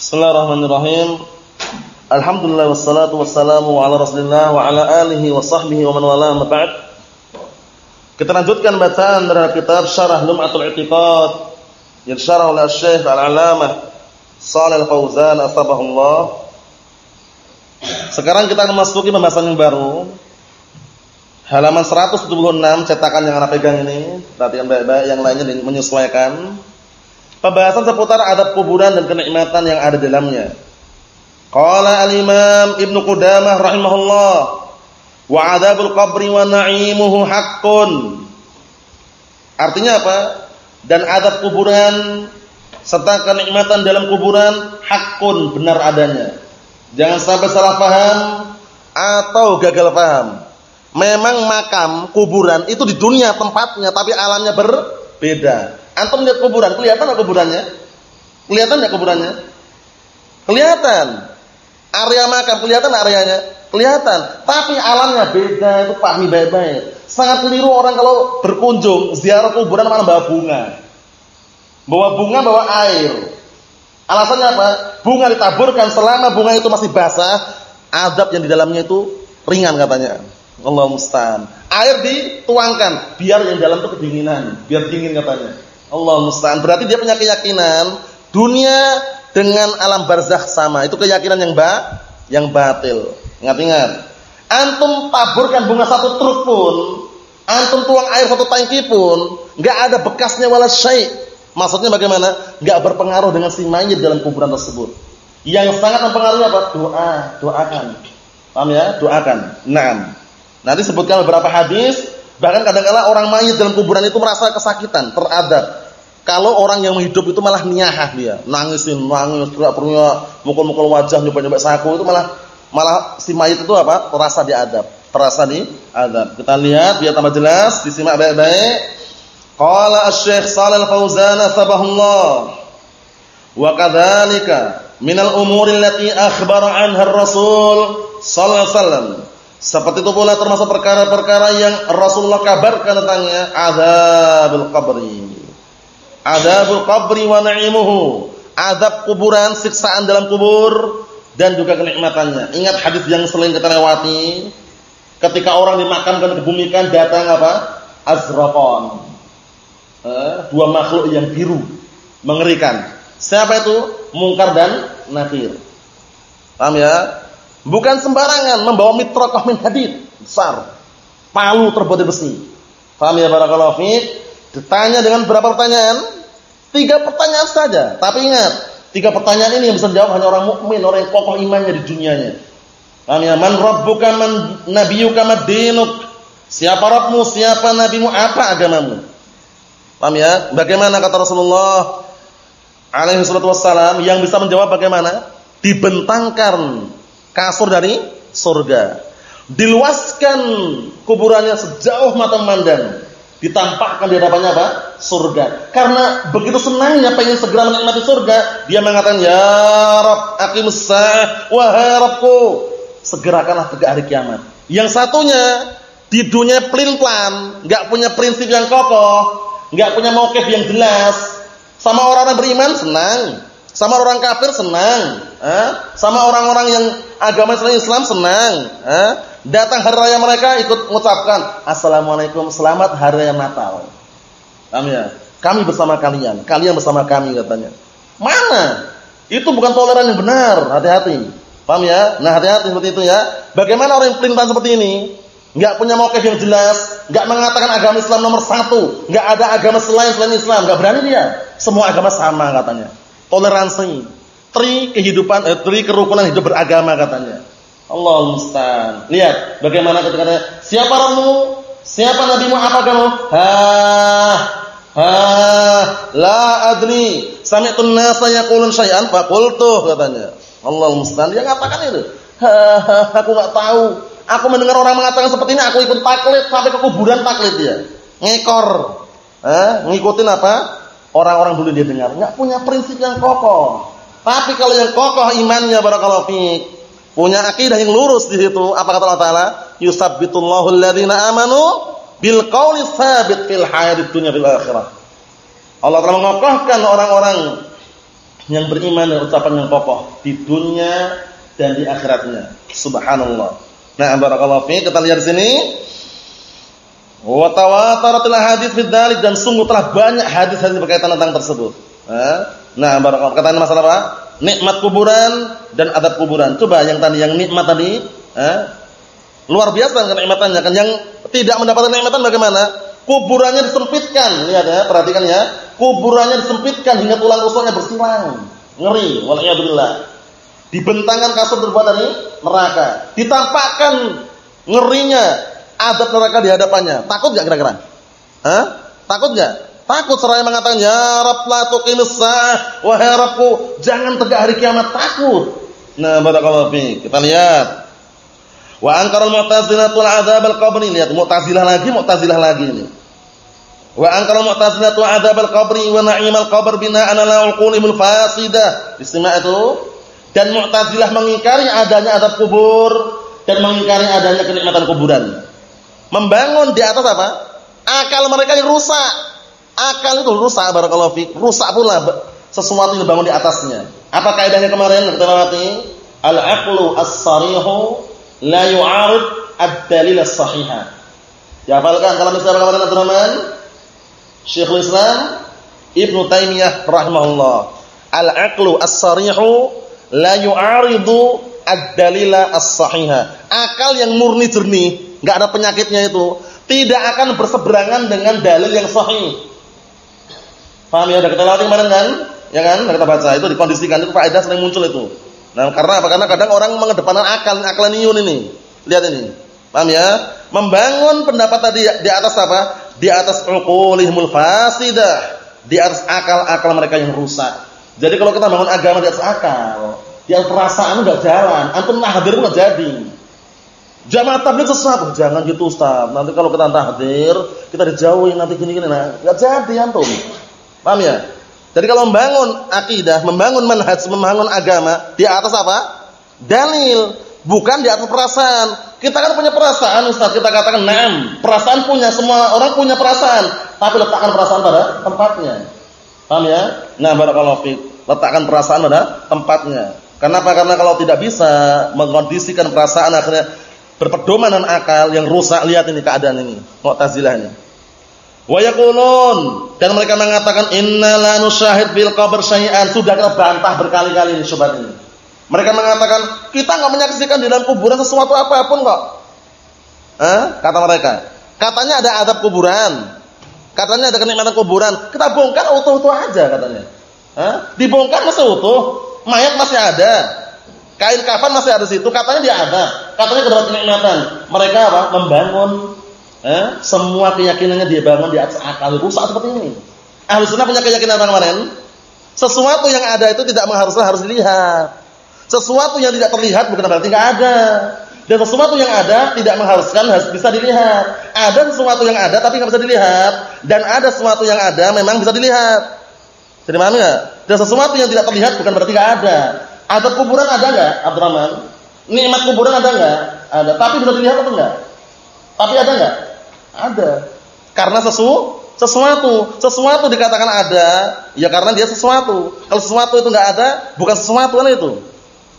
Bismillahirrahmanirrahim. Alhamdulillah wassalatu wassalamu ala Rasulillah wa ala alihi wa sahbihi wa man wala ma ba'd. Kita lanjutkan bacaan dari kitab Syarah Lum'atul I'tiqad yang syarah oleh Syekh Al-Alamah Shalal Fauzan asbahullah. Sekarang kita akan masuki pembahasan yang baru. Halaman 176 cetakan yang Anda pegang ini, perhatikan baik-baik yang lainnya menyesuaikan. Pembahasan seputar adab kuburan dan kenikmatan yang ada dalamnya. Qala al-Imam Ibnu Qudamah rahimahullah wa adabul qabri wa na'imuhu haqqun. Artinya apa? Dan adab kuburan serta kenikmatan dalam kuburan hakun benar adanya. Jangan sampai salah paham atau gagal paham. Memang makam kuburan itu di dunia tempatnya tapi alamnya berbeda. Antum lihat kuburan, kelihatan enggak kuburannya? Kelihatan enggak kuburannya? Kelihatan. Area makam kelihatan areanya? Kelihatan. Tapi alamnya beda, itu pahami baik-baik. Sangat keliru orang kalau berkunjung ziarah kuburan malah bawa bunga. Bawa bunga, bawa air. Alasannya apa? Bunga ditaburkan selama bunga itu masih basah, adab yang di dalamnya itu ringan katanya. Allah musta'an. Air dituangkan biar yang dalam itu kedinginan, biar dingin katanya. Allah musta'an. Berarti dia punya keyakinan dunia dengan alam barzakh sama. Itu keyakinan yang ba yang batil. Ingat-ingat. Antum taburkan bunga satu truk pun, antum tuang air satu tangki pun, enggak ada bekasnya wala syai'. Maksudnya bagaimana? Enggak berpengaruh dengan si mayit dalam kuburan tersebut. Yang sangat mempengaruhi apa? Doa, doakan. Paham ya? Doakan. Naam. Nanti sebutkan beberapa hadis Bahkan kadang-kala orang mayit dalam kuburan itu merasa kesakitan, teradab. Kalau orang yang hidup itu malah niyahah dia, nangisin, nangis, tidak punya mukul-mukul wajah, nyoba-nyoba saku itu malah malah si mayit itu apa? Terasa diadab, terasa diadab. Kita lihat biar tambah jelas, disimak baik-baik. Qala Asy-Syaikh Shalal Fauzan sabahullah. Wa kadzalika minal umuri allati akhbara anha ar-rasul sallallahu alaihi seperti itu pula termasuk perkara-perkara yang Rasulullah kabarkan tentangnya azabul qabri. Azabul qabri wa na'imuhu. Azab kuburan, siksaan dalam kubur dan juga kenikmatannya. Ingat hadis yang selain kita lewati. Ketika orang dimakamkan kebumikan datang apa? Azraqan. Eh, dua makhluk yang biru, mengerikan. Siapa itu? Mungkar dan Nakir. Paham ya? Bukan sembarangan membawa mitraqah min hadid besar. Palu terbuat dari besi. Paham ya barakallahu fiik? Ditanya dengan berapa pertanyaan? Tiga pertanyaan saja. Tapi ingat, tiga pertanyaan ini yang bisa dijawab hanya orang mukmin, orang yang kokoh imannya di dunianya. Paham ya? Man rabbuka man nabiyyuka mad dinuk? Siapa Rabbmu? Siapa nabimu? Apa agamamu? Paham ya? Bagaimana kata Rasulullah alaihi salatu wassalam yang bisa menjawab bagaimana? Dibentangkan kasur dari surga. Diluaskan kuburannya sejauh mata memandang. Ditampakkan di hadapannya apa? Surga. Karena begitu senangnya pengen segera menikmati surga, dia mengatakan, "Ya Rabb, aqimus sa'ah, wahai Rabbku, segerakanlah tegak hari kiamat." Yang satunya di dunia pelin-pelan, enggak punya prinsip yang kokoh, enggak punya mauqif yang jelas. Sama orang-orang beriman senang, sama orang kafir senang, eh? sama orang-orang yang agama selain Islam senang. Eh? Datang hari raya mereka ikut mengucapkan Assalamualaikum, selamat hari raya Natal. Ya? Kami bersama kalian, kalian bersama kami katanya. Mana? Itu bukan toleran yang benar, hati-hati. Paham ya? Nah, hati-hati seperti itu ya. Bagaimana orang yang pelintas seperti ini? Enggak punya mauqif yang jelas, enggak mengatakan agama Islam nomor satu, enggak ada agama selain selain Islam, enggak berani dia. Semua agama sama katanya toleransi, tri kehidupan, eh, tri kerukunan hidup beragama katanya. Allah musta'an. Lihat bagaimana ketika ada siapa ramu? Siapa nabimu apa kamu? Ha ha la adri. Sami'tu an-nasa yaqulun syai'an qultu katanya. Allah musta'an. Dia katakan itu. Ha, aku enggak tahu. Aku mendengar orang mengatakan seperti ini, aku ikut taklid sampai ke kuburan taklid dia. Ngekor. Eh, ngikutin apa? orang-orang dulu dia dengar, nggak punya prinsip yang kokoh. Tapi kalau yang kokoh imannya barakallahu fiik, punya akidah yang lurus di situ, apa kata Allah Taala? Yusabbitullahu alladziina amanu bil qawli tsabit fil hayatid dunya fil akhirah. Allah telah mengokohkan orang-orang yang beriman dengan ucapan yang kokoh di dunia dan di akhiratnya. Subhanallah. Nah, barakallahu fi kita lihat di sini. Wa tawataratil hadis bidzalik dan sungguh telah banyak hadis-hadis berkaitan tentang tersebut. Nah, barakallahu katanya masalah apa? Nikmat kuburan dan adab kuburan. Coba yang tadi yang nikmat tadi, eh? luar biasa kenikmatannya kan yang tidak mendapatkan nikmatan bagaimana? Kuburannya disempitkan, lihat ya, perhatikan ya. Kuburannya disempitkan hingga tulang rusuknya bersilang. Ngeri, waliyadzubillah. Dibentangkan kasur terbuat dari neraka. Ditampakkan ngerinya adab neraka di hadapannya. Takut enggak kira-kira? Hah? Takut enggak? Takut seraya mengatakan, "Ya Rabb la tuqimis sa'ah." Wahai Rabbku, jangan tegak hari kiamat. Takut. Nah, barakallahu fi. Kita lihat. Wa ankaral mu'tazilah tul adzab al-qabr. Lihat Mu'tazilah lagi, Mu'tazilah lagi ini. Wa ankaral mu'tazilah tul adzab al-qabr wa na'im al-qabr bina'an ala uqulihim fasidah. Istimewa itu dan Mu'tazilah mengingkari adanya adab kubur dan mengingkari adanya kenikmatan kuburan. Membangun di atas apa? Akal mereka yang rusak. Akal itu rusak barakallahu fik. Rusak pula sesuatu yang dibangun di atasnya. Apa kaidahnya kemarin kita lewati? Al-aqlu as-sarihu la yu'arid ad-dalil as-sahihah. Dihafalkan kalau misalnya kemarin Abdurrahman Syekhul Islam Ibnu Taimiyah rahimahullah. Al-aqlu as-sarihu la yu'aridu ad-dalila as-sahiha. Akal yang murni jernih, enggak ada penyakitnya itu, tidak akan berseberangan dengan dalil yang sahih. Paham ya? Udah kita lewati kemarin kan? Ya kan? Udah kita baca itu dikondisikan itu faedah sering muncul itu. Nah, karena apa? Karena kadang orang mengedepankan akal, aklaniun ini. Lihat ini. Paham ya? Membangun pendapat tadi di atas apa? Di atas uqulihimul fasidah, di atas akal-akal mereka yang rusak. Jadi kalau kita bangun agama di atas akal, di atas perasaan enggak jalan, antum tahdir enggak jadi. Jamaah tabligh sesuatu, jangan gitu Ustaz. Nanti kalau kita tahdir, kita dijauhin nanti gini-gini nah, enggak jadi antum. Paham ya? Jadi kalau membangun akidah, membangun manhaj, membangun agama di atas apa? Dalil, bukan di atas perasaan. Kita kan punya perasaan Ustaz, kita katakan enam. Perasaan punya, semua orang punya perasaan, tapi letakkan perasaan pada tempatnya. Paham ya? Nah, barakallahu fiik letakkan perasaan pada tempatnya. Kenapa? Karena kalau tidak bisa mengkondisikan perasaan akhirnya berpedoman dengan akal yang rusak. Lihat ini keadaan ini, Mu'tazilah ini. Wa yaqulun dan mereka mengatakan inna la nusyahid bil qabr syai'an. Sudah kita bantah berkali-kali ini syubhat ini. Mereka mengatakan kita enggak menyaksikan di dalam kuburan sesuatu apa pun kok. Eh? Kata mereka. Katanya ada adab kuburan. Katanya ada kenikmatan kuburan. Kita bongkar utuh-utuh aja katanya. Hah? Dibongkar masih utuh, mayat masih ada. Kain kafan masih ada situ, katanya dia ada. Katanya kedapat kenikmatan. Mereka apa? Membangun eh, semua keyakinannya dia bangun di atas akal rusak seperti ini. Ahlu sunnah punya keyakinan apa kemarin? Sesuatu yang ada itu tidak mengharuskan harus dilihat. Sesuatu yang tidak terlihat bukan berarti tidak ada. Dan sesuatu yang ada tidak mengharuskan harus bisa dilihat. Ada sesuatu yang ada tapi nggak bisa dilihat. Dan ada sesuatu yang ada memang bisa dilihat. Jadi paham enggak? Dan sesuatu yang tidak terlihat bukan berarti enggak ada. Ada kuburan ada enggak, Abdurrahman? Nikmat kuburan ada enggak? Ada. Tapi bisa dilihat atau enggak? Tapi ada enggak? Ada. Karena sesu sesuatu, sesuatu dikatakan ada, ya karena dia sesuatu. Kalau sesuatu itu enggak ada, bukan sesuatu kan itu.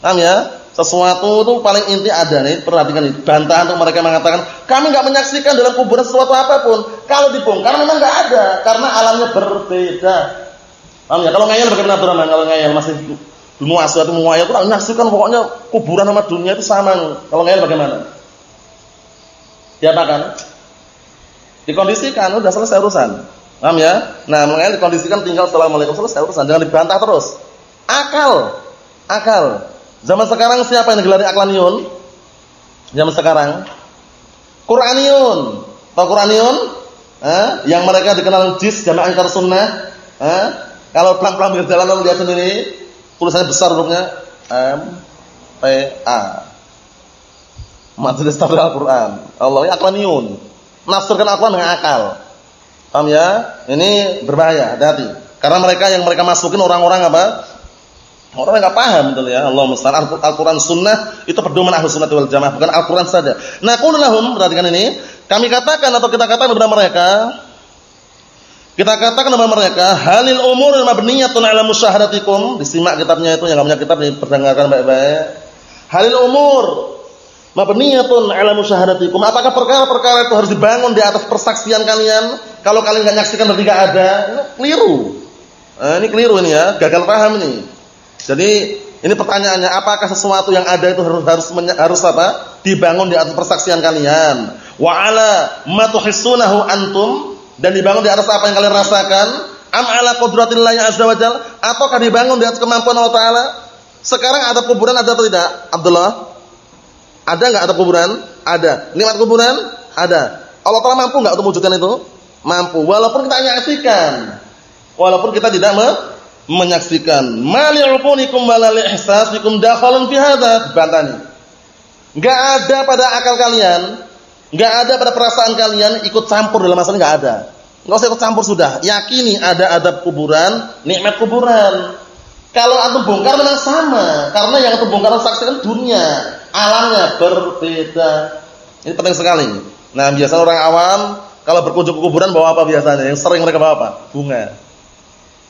Paham ya? Sesuatu itu paling inti ada nih, perhatikan ini. Bantahan untuk mereka mengatakan, kami enggak menyaksikan dalam kuburan sesuatu apa pun. Kalau dibongkar memang enggak ada, karena alamnya berbeda. Paham ya? Kalau ngayal bagaimana Abdurrahman? Kalau ngayal masih muas atau muayal itu nyaksikan pokoknya kuburan sama dunia itu sama. Kalau ngayal bagaimana? Diapakan? Dikondisikan, udah selesai urusan. Paham ya? Nah, mengayal dikondisikan tinggal assalamualaikum selesai urusan, jangan dibantah terus. Akal. Akal. Zaman sekarang siapa yang gelari aklaniun? Zaman sekarang Quraniun. Tahu Quraniun? Eh? Yang mereka dikenal jis jamaah angkar sunnah. Eh? Kalau pelan-pelan berjalan lalu lihat sendiri, tulisannya besar hurufnya M P A. Majelis Al-Qur'an. Allah ya aklaniun. Nafsirkan Al-Qur'an dengan akal. Paham ya? Ini berbahaya, hati-hati. Karena mereka yang mereka masukin orang-orang apa? Orang yang enggak paham betul ya. Allah musta'an Al-Qur'an sunnah itu pedoman Ahlus Sunnah wal Jamaah, bukan Al-Qur'an saja. Nah, qul lahum perhatikan ini, kami katakan atau kita katakan kepada mereka Kita katakan kepada mereka, halil umur mabniyatun ala musyahadatikum. Disimak kitabnya itu yang namanya kitab diperdengarkan baik-baik. Halil umur mabniyatun ala musyahadatikum. Apakah perkara-perkara itu harus dibangun di atas persaksian kalian? Kalau kalian enggak nyaksikan berarti enggak ada. Ini keliru. Nah, ini keliru ini ya, gagal paham ini. Jadi ini pertanyaannya, apakah sesuatu yang ada itu harus harus harus apa? Dibangun di atas persaksian kalian. Wa ala ma antum dan dibangun di atas apa yang kalian rasakan am ala qudratillahi azza wajal ataukah dibangun di atas kemampuan Allah taala sekarang ada kuburan ada atau tidak Abdullah ada enggak ada kuburan? Ada. Nikmat kuburan? Ada. Allah taala mampu enggak untuk mewujudkan itu? Mampu. Walaupun kita nyaksikan. Walaupun kita tidak me menyaksikan. Mali'ufunikum walal ihsasikum dakhalun fi hadza. Bantani. Enggak ada pada akal kalian Enggak ada pada perasaan kalian ikut campur dalam masalah enggak ada. Enggak usah ikut campur sudah. Yakini ada adab kuburan, nikmat kuburan. Kalau antum bongkar memang sama, karena yang antum bongkar saksikan dunia, alamnya berbeda. Ini penting sekali. Nah, biasa orang awam kalau berkunjung ke kuburan bawa apa biasanya? Yang sering mereka bawa apa? Bunga.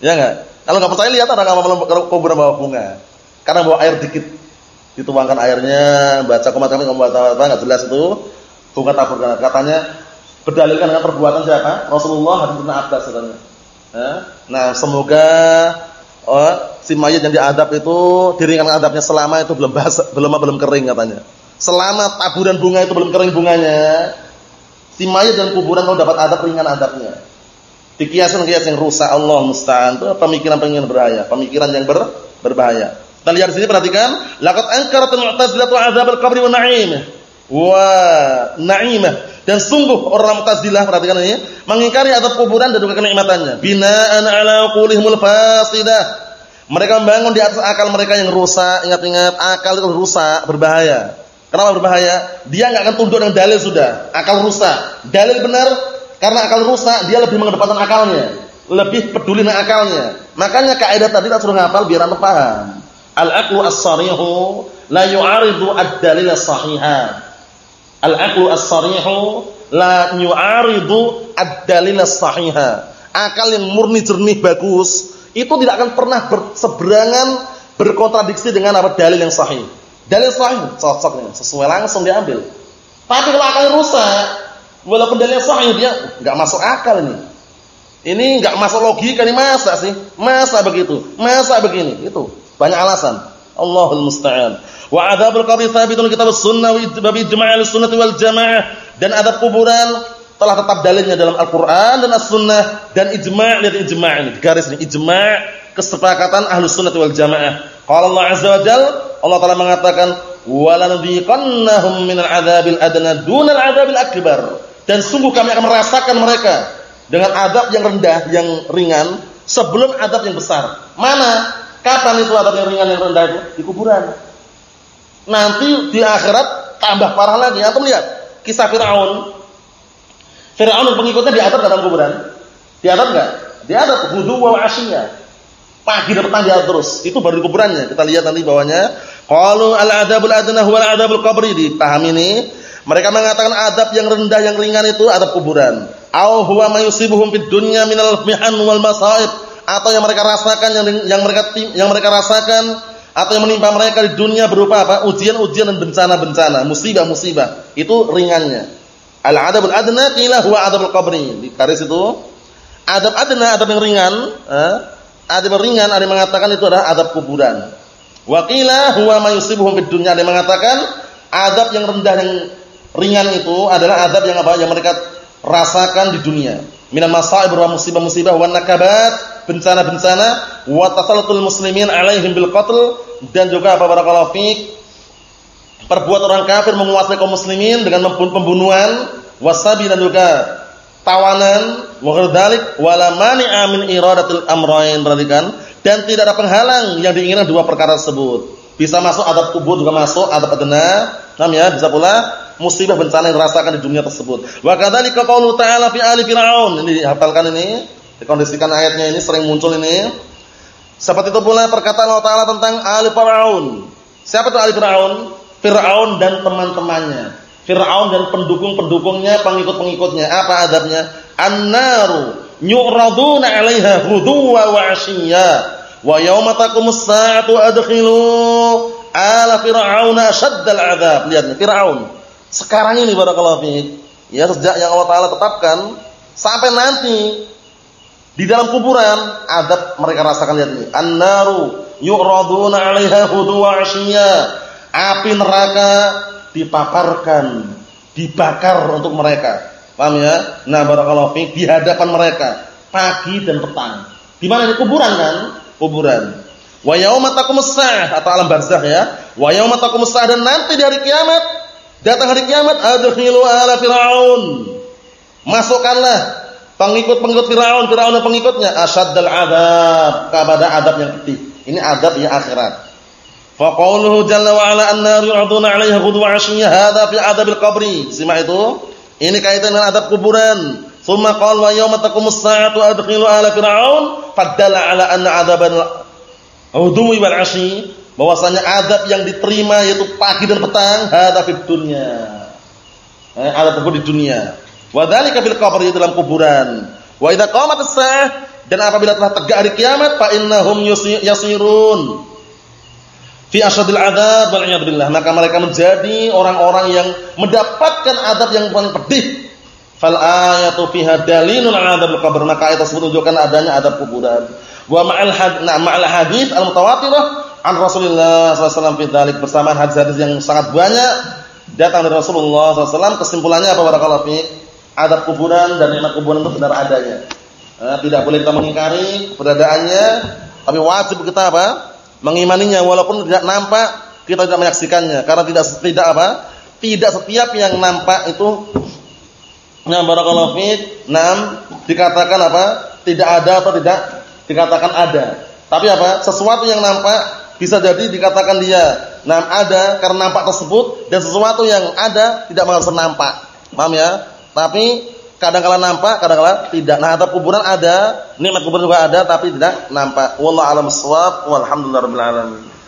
Ya enggak? Kalau enggak percaya lihat orang awam kuburan bawa bunga. Karena bawa air dikit. Dituangkan airnya, baca komat kami baca apa enggak jelas itu Bukan tabur katanya berdalilkan dengan perbuatan siapa? Rasulullah hadis Ibnu Abbas katanya. Ya. Nah, semoga oh, si mayat yang diadab itu diringankan adabnya selama itu belum basah, belum belum kering katanya. Selama taburan bunga itu belum kering bunganya, si mayat dan kuburan kalau dapat adab ringan adabnya. Dikiasan kias yang rusak Allah musta'an itu pemikiran-pemikiran berbahaya, pemikiran yang ber, berbahaya. Kita lihat di sini perhatikan, laqad ankaratul mu'tazilah adzab al-qabri wa na'im wa na'imah dan sungguh orang Mu'tazilah perhatikan ini mengingkari atap kuburan dan juga kenikmatannya. Bina'an ala qulihimul fasidah. Mereka membangun di atas akal mereka yang rusak. Ingat-ingat akal itu rusak berbahaya. Kenapa berbahaya? Dia enggak akan tunduk dengan dalil sudah. Akal rusak. Dalil benar karena akal rusak dia lebih mengedepankan akalnya. Lebih peduli dengan akalnya. Makanya kaidah tadi tak suruh ngapal biar anda paham. Al-aqlu as-sarihu la yu'aridu ad-dalil as-sahihah Al-aqlu as-sarihu la yu'aridu ad-dalil as-sahiha. Akal yang murni jernih bagus itu tidak akan pernah berseberangan berkontradiksi dengan apa dalil yang sahih. Dalil sahih cocok sesuai langsung diambil. Tapi kalau akal rusak, walaupun dalil sahih dia enggak masuk akal ini. Ini enggak masuk logika ini masa sih? Masa begitu? Masa begini? Itu banyak alasan. Allahul musta'an. Wa adzabul qabri tsabitun kitab sunnah wa bi ijma'il sunnah wal jamaah dan adab kuburan telah tetap dalilnya dalam Al-Qur'an dan As-Sunnah dan ijma' lihat ijma' ini garis ini ijma' kesepakatan ahlu sunnah wal jamaah. Qala Allah azza wa jalla Allah Taala mengatakan walanudhiqannahum minal adzabil adna dunal adzabil akbar dan sungguh kami akan merasakan mereka dengan adab yang rendah yang ringan sebelum adab yang besar. Mana? Kapan itu adab yang ringan yang rendah itu? Di kuburan. Nanti di akhirat tambah parah lagi. Antum lihat kisah Firaun. Firaun dan pengikutnya di atas dalam kuburan. Di atas enggak? Di atas wudu wa asyiya. Pagi dan petang terus. Itu baru di kuburannya. Kita lihat nanti bawahnya. Qalu al-adabul adna huwa al-adabul qabri. Dipahami ini. Mereka mengatakan adab yang rendah yang ringan itu adab kuburan. Au huwa ma yusibuhum fid dunya minal mihan wal masaib atau yang mereka rasakan yang yang mereka yang mereka rasakan atau yang menimpa mereka di dunia berupa apa? Ujian-ujian dan bencana-bencana, musibah-musibah. Itu ringannya. Al-adabul adna qila huwa adabul qabri. Di garis itu adab adna, adab yang ringan, eh? adab yang ringan ada mengatakan itu adalah adab kuburan. Wa qila huwa ma yusibuhum fid dunya. Ada yang mengatakan adab yang rendah yang ringan itu adalah adab yang apa? Yang mereka rasakan di dunia. Minal masaib wa musibah-musibah wa nakabat bencana-bencana wa tasallatul muslimin alaihim bil qatl dan juga apa barakallahu fiik perbuatan orang kafir menguasai kaum muslimin dengan pembunuhan wasabi dan juga tawanan wa ghadzalik wala mani'a min iradatil amrayn perhatikan dan tidak ada penghalang yang diinginkan dua perkara tersebut. Bisa masuk adab kubur juga masuk adab adna. Namanya bisa pula musibah bencana yang dirasakan di dunia tersebut. Wa kadzalika qaulu ta'ala fi ali fir'aun. Ini dihafalkan ini Dikondisikan ayatnya ini sering muncul ini. Seperti itu pula perkataan Allah Taala tentang Ali Fir'aun. Siapa itu Ali Fir'aun? Fir'aun dan teman-temannya. Fir'aun dan pendukung-pendukungnya, pengikut-pengikutnya. Apa adabnya? An-naru yu'raduna 'alaiha ghuduwa wa 'ashiyya wa yauma taqumus sa'atu adkhilu ala fir'auna ashaddal 'adzab. Lihat nih Firaun. Sekarang ini barakallahu fiik. Ya sejak yang Allah taala tetapkan sampai nanti di dalam kuburan adab mereka rasakan lihat nih. An-naru yu'raduna 'alaiha ghuduwa 'ashiyya. Api neraka dipaparkan, dibakar untuk mereka. Paham ya? Nah, barakallahu fiik di hadapan mereka pagi dan petang. Di mana ini kuburan kan? Kuburan. Wa yauma taqumus atau alam barzakh ya. Wa yauma taqumus dan nanti di hari kiamat datang hari kiamat adkhilu ala fir'aun. Masukkanlah pengikut-pengikut Firaun, Firaun dan pengikutnya asyaddal adab kepada adab yang pedih. Ini adab yang akhirat. Fa jalla wa ala an-nar yu'aduna 'alaiha ghudwa 'ashiyya hadza fi adabil qabri. Simak itu. Ini kaitan dengan adab kuburan. Tsumma qala wa yauma taqumus sa'atu adkhilu ala fir'aun fadalla ala anna 'adaban udwi wal 'ashi bahwasanya adab yang diterima yaitu pagi dan petang hadza fid dunya. Eh, adab di dunia. Wa dzalika fil qabri dalam kuburan. Wa idza qamat as-sa'ah dan apabila telah tegak hari kiamat fa innahum yasirun. Fi asyadil adzab wal billah. Maka mereka menjadi orang-orang yang mendapatkan adab yang paling pedih. Fal ayatu fiha dalilun adabil qabr maka ayat tersebut menunjukkan adanya adab kuburan. Wa ma'al had nah ma'al hadis al mutawatirah an Rasulullah SAW fi dzalik bersamaan hadis-hadis yang sangat banyak datang dari Rasulullah SAW kesimpulannya apa barakallahu fi adab kuburan dan nikmat kuburan itu benar adanya. Nah, tidak boleh kita mengingkari keberadaannya tapi wajib kita apa? Mengimaninya walaupun tidak nampak kita tidak menyaksikannya. Karena tidak tidak apa? Tidak setiap yang nampak itu nah barakallahu fiik. Nam dikatakan apa? Tidak ada atau tidak dikatakan ada. Tapi apa? Sesuatu yang nampak bisa jadi dikatakan dia. Nam ada karena nampak tersebut dan sesuatu yang ada tidak mengharuskan nampak. Paham ya tapi kadang kala nampak kadang kala tidak. Nah atau kuburan ada nikmat kuburan juga ada tapi tidak nampak. Wallahu alam bissawab walhamdulillahirabbil alamin